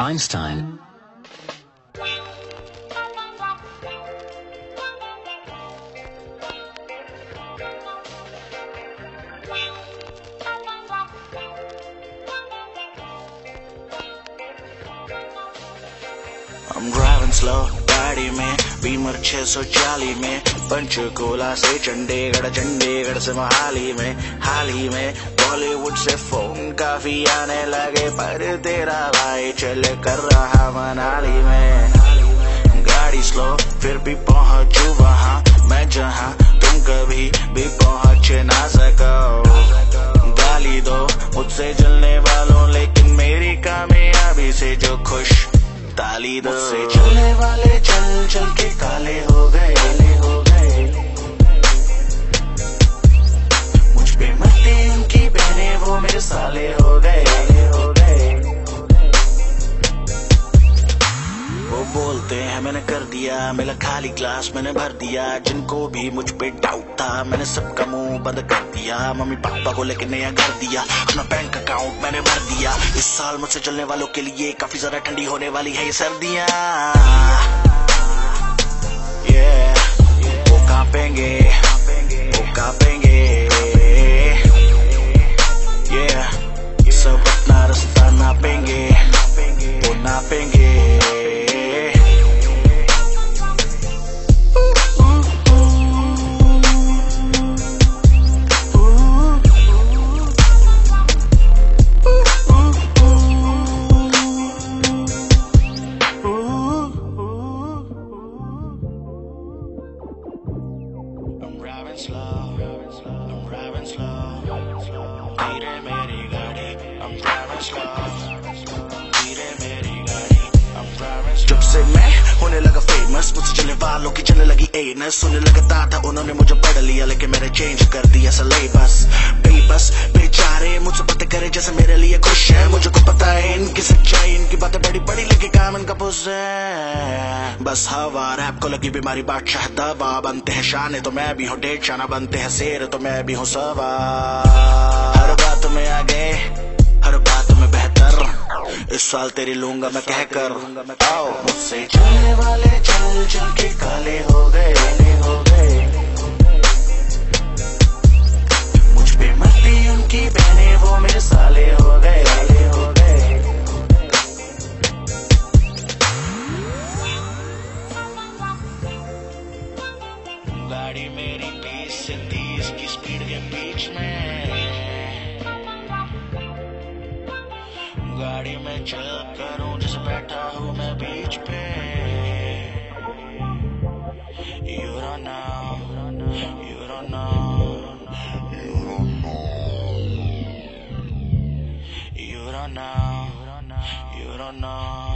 Einstein. I'm driving slow, dirty man Beamer 640 में, पंचकूला से चंडीगढ़ चंडीगढ़ से मोहाली में, हाल ही में बॉलीवुड से फ़ोन काफ़ी आने लगे, पर तेरा भाई चल कर रहा मनाली में। गाड़ी स्लो फिर भी पहुंचू वहाँ, मैं जहाँ तुम कभी भी पहुँच ना सको गाली दो मुझसे जलने वालों, लेकिन मेरी कामयाबी से जो खुश, ताली दो। से चलने वाले चल चल साले हो गए। बोलते हैं, मैंने कर दिया, मेरा खाली ग्लास मैंने भर दिया। जिनको भी मुझ पे डाउट था, मैंने सबका मुँह बंद कर दिया। मम्मी पापा को लेके नया घर दिया, अपना बैंक अकाउंट मैंने भर दिया। इस साल मुझसे चलने वालों के लिए काफ़ी ज़्यादा ठंडी होने वाली है ये सर्दियाँ। Slow, I'm driving slow. जब से मैं होने लगा फ़ेमस मुझसे चलने वालों की चलने लगी एनस सुनने लगता था उन्होंने मुझे पढ़ लिया लेकिन मैंने चेंज कर दिया सिलेबस बेबस बेचारे मुझसे बातें करे जैसे मेरे लिए खुश है। मुझे को पता है इनकी सच्चाई इनकी बातें बड़ी बड़ी लेकिन काम इनका पुस है। बस हवा, रैप को लगी बीमारी, बादशाह दवा। बनते हैं शाने तो मैं भी हूँ डेढ़ शाना बनते हैं शेर तो मैं भी हूँ सवा। हर बात में आगे, हर बात में बेहतर। इस साल तेरी लूँगा मैं कहकर मुझसे चलने वाले, चल चल के काले हो गए हो गए। गाड़ी मेरी बीस से तीस की स्पीड के बीच में गाड़ी में चल करूँ जैसे बैठा हूँ मैं बीच पे You don't know, you don't know, you don't know, you don't know,